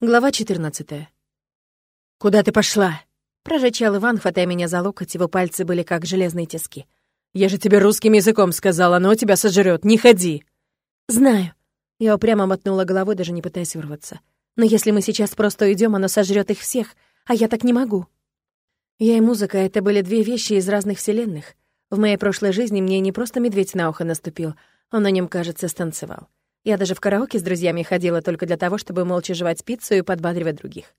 Глава 14. «Куда ты пошла?» — прорычал Иван, хватая меня за локоть, его пальцы были как железные тиски. «Я же тебе русским языком сказала, оно тебя сожрет, не ходи!» «Знаю». Я упрямо мотнула головой, даже не пытаясь вырваться. «Но если мы сейчас просто уйдем, оно сожрет их всех, а я так не могу». Я и музыка — это были две вещи из разных вселенных. В моей прошлой жизни мне не просто медведь на ухо наступил, он на нем, кажется, станцевал. Я даже в караоке с друзьями ходила только для того, чтобы молча жевать пиццу и подбадривать других.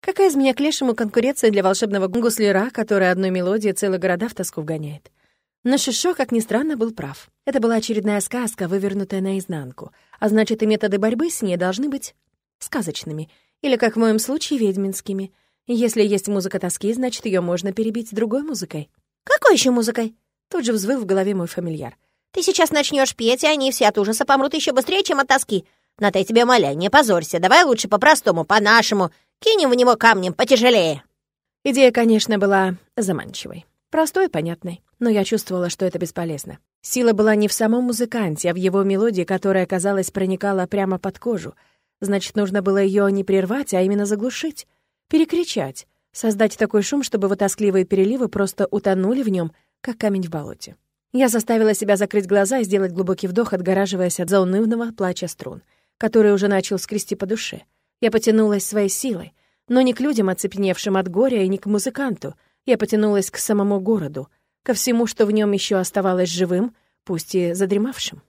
Какая из меня к лешему конкуренция для волшебного гуслера, который одной мелодией целые города в тоску вгоняет? Но Шишо, как ни странно, был прав. Это была очередная сказка, вывернутая наизнанку. А значит, и методы борьбы с ней должны быть сказочными. Или, как в моем случае, ведьминскими. Если есть музыка тоски, значит, ее можно перебить другой музыкой. «Какой еще музыкой?» Тут же взвыл в голове мой фамильяр. Ты сейчас начнешь петь, и они все от ужаса помрут еще быстрее, чем от тоски. На ты тебе моля, не позорься. Давай лучше по-простому, по-нашему. Кинем в него камнем потяжелее». Идея, конечно, была заманчивой. Простой понятной. Но я чувствовала, что это бесполезно. Сила была не в самом музыканте, а в его мелодии, которая, казалось, проникала прямо под кожу. Значит, нужно было ее не прервать, а именно заглушить, перекричать, создать такой шум, чтобы вот тоскливые переливы просто утонули в нем, как камень в болоте. Я заставила себя закрыть глаза и сделать глубокий вдох, отгораживаясь от заунывного плача струн, который уже начал скрести по душе. Я потянулась своей силой, но не к людям, оцепеневшим от горя, и не к музыканту. Я потянулась к самому городу, ко всему, что в нем еще оставалось живым, пусть и задремавшим.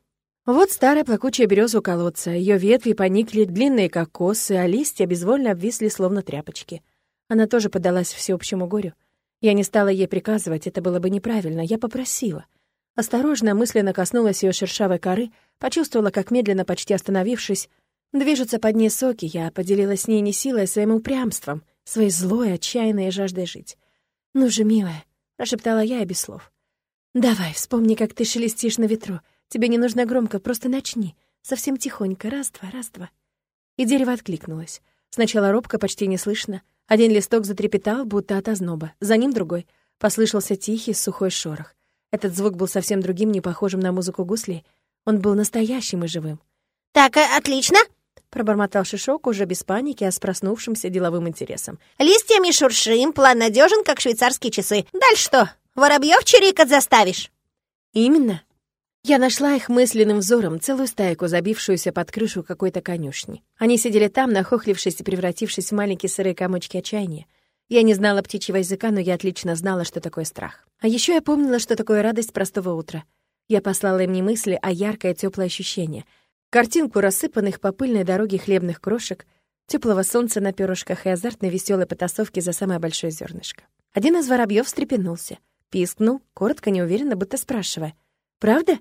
Вот старая плакучая береза у колодца, ее ветви поникли, длинные как косы, а листья безвольно обвисли, словно тряпочки. Она тоже подалась всеобщему горю. Я не стала ей приказывать, это было бы неправильно, я попросила — Осторожно, мысленно коснулась ее шершавой коры, почувствовала, как медленно, почти остановившись, движутся под ней соки. Я поделилась с ней не силой, а своим упрямством, своей злой, отчаянной жаждой жить. «Ну же, милая», — прошептала я и без слов. «Давай, вспомни, как ты шелестишь на ветру. Тебе не нужно громко, просто начни. Совсем тихонько. Раз-два, раз-два». И дерево откликнулось. Сначала робко, почти неслышно. Один листок затрепетал, будто от озноба. За ним другой. Послышался тихий, сухой шорох. Этот звук был совсем другим, не похожим на музыку гуслей. Он был настоящим и живым. «Так, э, отлично!» — пробормотал Шишок уже без паники, а с проснувшимся деловым интересом. «Листьями шуршим, план надежен, как швейцарские часы. Дальше что, воробьев чирикать заставишь?» «Именно. Я нашла их мысленным взором, целую стайку, забившуюся под крышу какой-то конюшни. Они сидели там, нахохлившись и превратившись в маленькие сырые комочки отчаяния. Я не знала птичьего языка, но я отлично знала, что такое страх. А еще я помнила, что такое радость простого утра. Я послала им не мысли, а яркое теплое ощущение. Картинку рассыпанных по пыльной дороге хлебных крошек, теплого солнца на перышках и азартной веселой потасовки за самое большое зернышко. Один из воробьев встрепенулся, пискнул, коротко, неуверенно, будто спрашивая. «Правда?»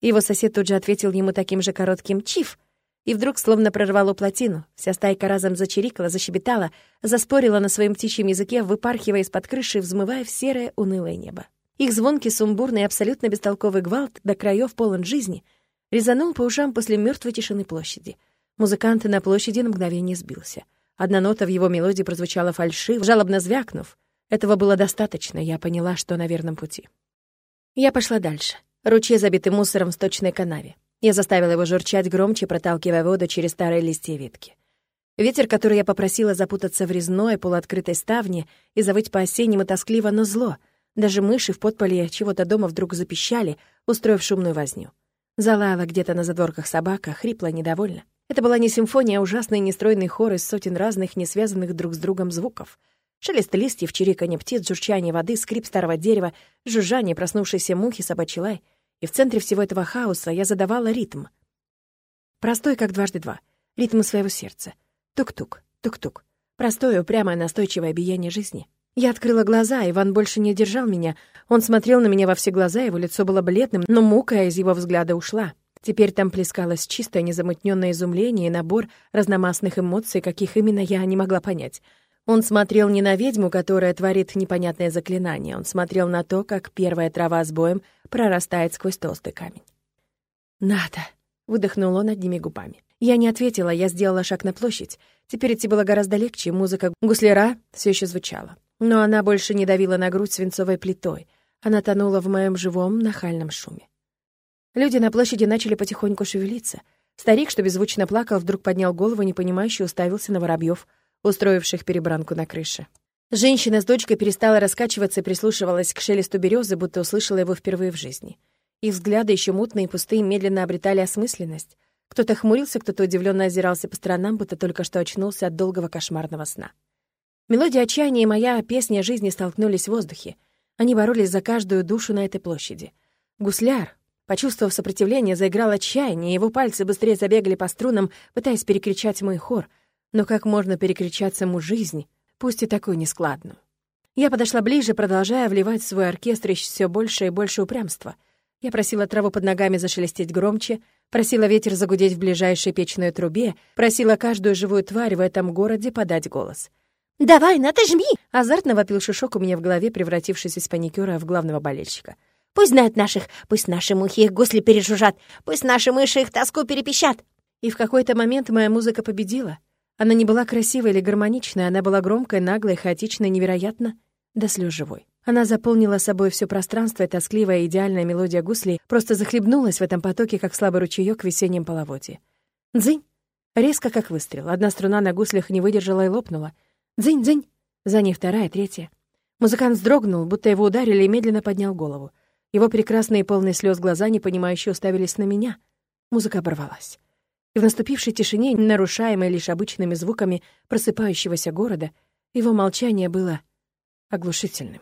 Его сосед тут же ответил ему таким же коротким «Чиф!» И вдруг словно прорвало плотину. Вся стайка разом зачирикала, защебетала, заспорила на своем птичьем языке, выпархивая из-под крыши, взмывая в серое унылое небо. Их звонкий, сумбурный абсолютно бестолковый гвалт до краев полон жизни резанул по ушам после мертвой тишины площади. Музыкант на площади на мгновение сбился. Одна нота в его мелодии прозвучала фальшиво, жалобно звякнув. Этого было достаточно, я поняла, что на верном пути. Я пошла дальше. Ручей, забитый мусором в сточной канаве. Я заставила его журчать громче, проталкивая воду через старые листья ветки. Ветер, который я попросила запутаться в резной полуоткрытой ставне и завыть по-осеннему тоскливо, но зло. Даже мыши в подполе чего-то дома вдруг запищали, устроив шумную возню. Залаяла где-то на задворках собака, хрипло, недовольно. Это была не симфония, а ужасный нестройный хор из сотен разных, не связанных друг с другом звуков. Шелест листьев, чириканье птиц, журчание воды, скрип старого дерева, жужжание проснувшейся мухи, собачий лай — и в центре всего этого хаоса я задавала ритм. Простой, как дважды два. Ритм своего сердца. Тук-тук, тук-тук. Простое, упрямое, настойчивое биение жизни. Я открыла глаза, Иван больше не держал меня. Он смотрел на меня во все глаза, его лицо было бледным, но мука из его взгляда ушла. Теперь там плескалось чистое, незамутненное изумление и набор разномастных эмоций, каких именно я не могла понять. Он смотрел не на ведьму, которая творит непонятное заклинание, он смотрел на то, как первая трава с боем прорастает сквозь толстый камень. «Надо!» — выдохнул он одними губами. Я не ответила, я сделала шаг на площадь. Теперь идти было гораздо легче, музыка гусляра все еще звучала. Но она больше не давила на грудь свинцовой плитой. Она тонула в моем живом нахальном шуме. Люди на площади начали потихоньку шевелиться. Старик, что беззвучно плакал, вдруг поднял голову, непонимающе уставился на воробьев, устроивших перебранку на крыше. Женщина с дочкой перестала раскачиваться и прислушивалась к шелесту березы, будто услышала его впервые в жизни. Их взгляды, еще мутные и пустые, медленно обретали осмысленность. Кто-то хмурился, кто-то удивленно озирался по сторонам, будто только что очнулся от долгого кошмарного сна. Мелодия отчаяния и моя песня жизни столкнулись в воздухе. Они боролись за каждую душу на этой площади. Гусляр, почувствовав сопротивление, заиграл отчаяние, его пальцы быстрее забегали по струнам, пытаясь перекричать мой хор. Но как можно перекричать саму жизнь, пусть и такую нескладную? Я подошла ближе, продолжая вливать в свой оркестр все больше и больше упрямства. Я просила траву под ногами зашелестеть громче, просила ветер загудеть в ближайшей печной трубе, просила каждую живую тварь в этом городе подать голос. «Давай, натожми!» — азартно вопил шишок у меня в голове, превратившись из паникюра в главного болельщика. «Пусть знают наших, пусть наши мухи их гусли пережужжат, пусть наши мыши их тоску перепищат!» И в какой-то момент моя музыка победила. Она не была красивой или гармоничной, она была громкой, наглой, хаотичной, невероятно, до слез живой. Она заполнила собой все пространство, и тоскливая идеальная мелодия гусли просто захлебнулась в этом потоке, как слабый ручеёк в весеннем половодье. Дзынь! Резко, как выстрел. Одна струна на гуслях не выдержала и лопнула — Дзынь-дзынь! За ней вторая, третья. Музыкант вздрогнул, будто его ударили, и медленно поднял голову. Его прекрасные полные слез глаза, непонимающе уставились на меня. Музыка оборвалась. В наступившей тишине, нарушаемой лишь обычными звуками просыпающегося города, его молчание было оглушительным.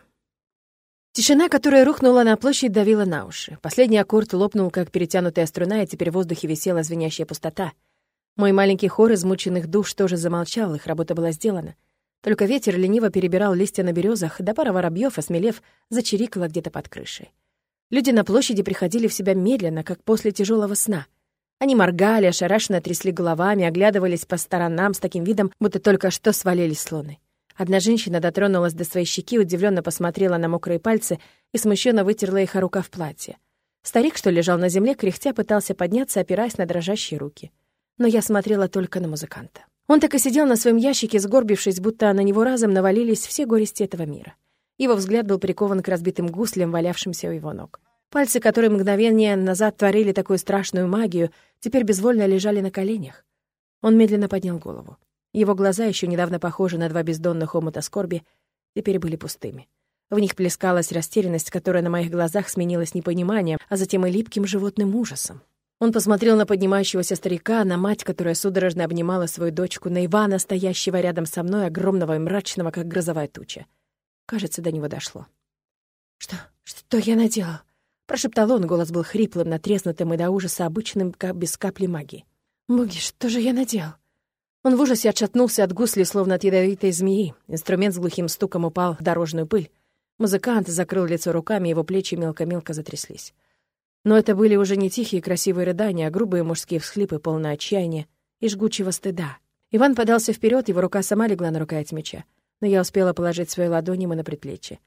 Тишина, которая рухнула на площадь, давила на уши. Последний аккорд лопнул, как перетянутая струна, и теперь в воздухе висела звенящая пустота. Мой маленький хор измученных душ тоже замолчал, их работа была сделана — только ветер лениво перебирал листья на березах, да пара воробьев, осмелев, зачирикала где-то под крышей. Люди на площади приходили в себя медленно, как после тяжелого сна. Они моргали, ошарашенно трясли головами, оглядывались по сторонам с таким видом, будто только что свалились слоны. Одна женщина дотронулась до своей щеки, удивленно посмотрела на мокрые пальцы и смущенно вытерла их о рукав платья. Старик, что лежал на земле, кряхтя пытался подняться, опираясь на дрожащие руки. Но я смотрела только на музыканта. Он так и сидел на своем ящике, сгорбившись, будто на него разом навалились все горести этого мира. Его взгляд был прикован к разбитым гуслям, валявшимся у его ног. Пальцы, которые мгновение назад творили такую страшную магию, теперь безвольно лежали на коленях. Он медленно поднял голову. Его глаза, еще недавно похожие на два бездонных омута скорби, теперь были пустыми. В них плескалась растерянность, которая на моих глазах сменилась непониманием, а затем и липким животным ужасом. Он посмотрел на поднимающегося старика, на мать, которая судорожно обнимала свою дочку, на Ивана, стоящего рядом со мной, огромного и мрачного, как грозовая туча. Кажется, до него дошло. «Что? Что я наделал?» Прошептал он, голос был хриплым, натреснутым и до ужаса обычным, как без капли магии. «Боги, что же я наделал?» Он в ужасе отшатнулся от гусли, словно от ядовитой змеи. Инструмент с глухим стуком упал в дорожную пыль. Музыкант закрыл лицо руками, его плечи мелко-мелко затряслись. Но это были уже не тихие красивые рыдания, а грубые мужские всхлипы, полные отчаяния и жгучего стыда. Иван подался вперед, его рука сама легла на рукоять меча, но я успела положить свои ладони ему на предплечье.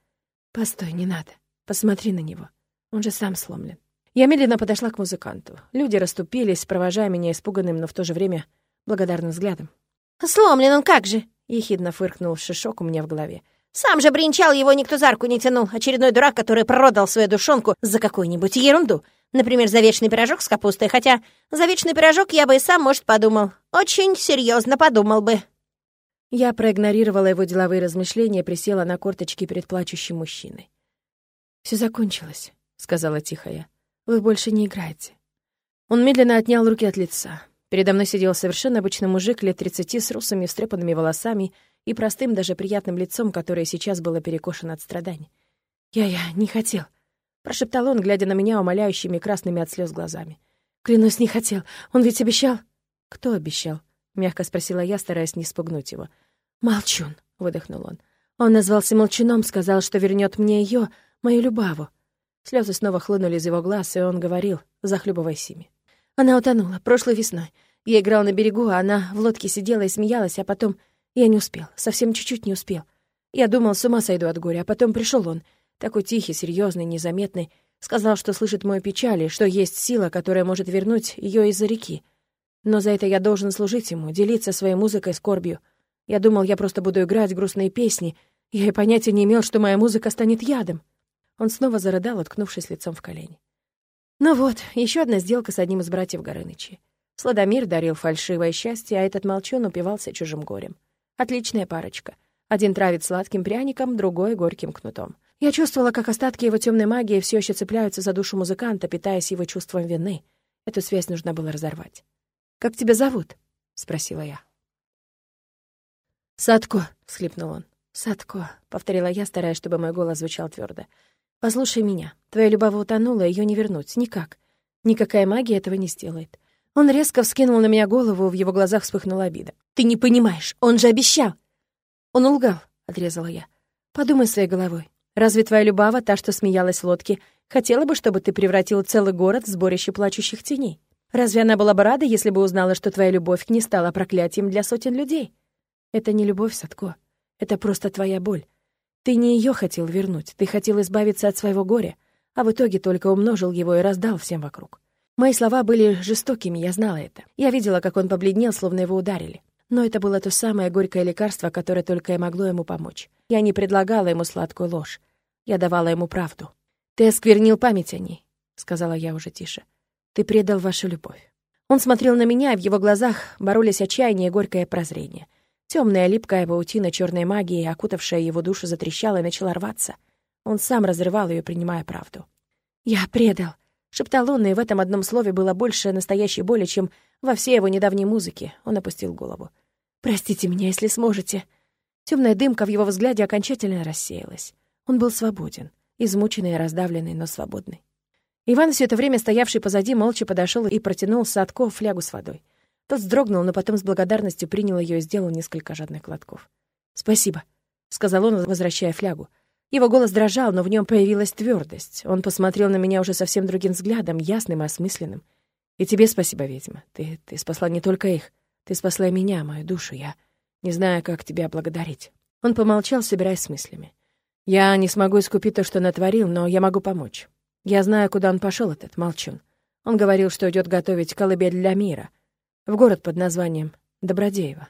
«Постой, не надо. Посмотри на него. Он же сам сломлен». Я медленно подошла к музыканту. Люди расступились, провожая меня испуганным, но в то же время благодарным взглядом. «Сломлен он как же!» — ехидно фыркнул шишок у меня в голове. Сам же бренчал, его никто за руку не тянул. Очередной дурак, который продал свою душонку за какую-нибудь ерунду. Например, за вечный пирожок с капустой. Хотя за вечный пирожок я бы и сам, может, подумал. Очень серьезно подумал бы. Я проигнорировала его деловые размышления и присела на корточки перед плачущим мужчиной. Все закончилось», — сказала тихо я. «Вы больше не играете». Он медленно отнял руки от лица. Передо мной сидел совершенно обычный мужик лет тридцати с русыми встрепанными волосами и простым, даже приятным лицом, которое сейчас было перекошено от страданий. «Я-я, не хотел», — прошептал он, глядя на меня умоляющими красными от слез глазами. «Клянусь, не хотел. Он ведь обещал...» «Кто обещал?» — мягко спросила я, стараясь не спугнуть его. «Молчун», — выдохнул он. «Он назвался Молчуном, сказал, что вернет мне ее, мою Любаву». Слезы снова хлынули из его глаз, и он говорил, захлебываясь ими. Она утонула прошлой весной. Я играл на берегу, а она в лодке сидела и смеялась, а потом я не успел, совсем чуть-чуть не успел. Я думал, с ума сойду от горя, а потом пришел он, такой тихий, серьезный, незаметный, сказал, что слышит мою печаль и что есть сила, которая может вернуть ее из-за реки. Но за это я должен служить ему, делиться своей музыкой скорбью. Я думал, я просто буду играть грустные песни. Я и понятия не имел, что моя музыка станет ядом. Он снова зарыдал, уткнувшись лицом в колени. Ну вот, еще одна сделка с одним из братьев Горынычи. Сладомир дарил фальшивое счастье, а этот молчун упивался чужим горем. Отличная парочка. Один травит сладким пряником, другой — горьким кнутом. Я чувствовала, как остатки его темной магии все еще цепляются за душу музыканта, питаясь его чувством вины. Эту связь нужно было разорвать. «Как тебя зовут?» — спросила я. «Садко», — всхлипнул он. «Садко», — повторила я, стараясь, чтобы мой голос звучал твердо. «Послушай меня. Твоя любовь утонула, ее не вернуть. Никак. Никакая магия этого не сделает». Он резко вскинул на меня голову, в его глазах вспыхнула обида. «Ты не понимаешь, он же обещал!» «Он лгал», — отрезала я. «Подумай своей головой. Разве твоя Любава, та, что смеялась в лодке, хотела бы, чтобы ты превратил целый город в сборище плачущих теней? Разве она была бы рада, если бы узнала, что твоя любовь не стала проклятием для сотен людей? Это не любовь, Садко. Это просто твоя боль. Ты не ее хотел вернуть, ты хотел избавиться от своего горя, а в итоге только умножил его и раздал всем вокруг. Мои слова были жестокими, я знала это. Я видела, как он побледнел, словно его ударили. Но это было то самое горькое лекарство, которое только и могло ему помочь. Я не предлагала ему сладкую ложь. Я давала ему правду. «Ты осквернил память о ней», — сказала я уже тише. «Ты предал вашу любовь». Он смотрел на меня, и в его глазах боролись отчаяние и горькое прозрение — Темная липкая паутина черной магии, окутавшая его душу, затрещала и начала рваться. Он сам разрывал ее, принимая правду. «Я предал», — шептал он, и в этом одном слове было больше настоящей боли, чем во всей его недавней музыке. Он опустил голову. «Простите меня, если сможете». Темная дымка в его взгляде окончательно рассеялась. Он был свободен, измученный и раздавленный, но свободный. Иван, все это время стоявший позади, молча подошел и протянул Садко флягу с водой. Тот вздрогнул, но потом с благодарностью принял ее и сделал несколько жадных глотков. «Спасибо», — сказал он, возвращая флягу. Его голос дрожал, но в нем появилась твердость. Он посмотрел на меня уже совсем другим взглядом, ясным и осмысленным. «И тебе спасибо, ведьма. Ты, ты спасла не только их. Ты спасла и меня, мою душу. Я не знаю, как тебя благодарить». Он помолчал, собираясь с мыслями. «Я не смогу искупить то, что натворил, но я могу помочь. Я знаю, куда он пошел, этот молчун. Он говорил, что идет готовить колыбель для мира — в город под названием Добродеево.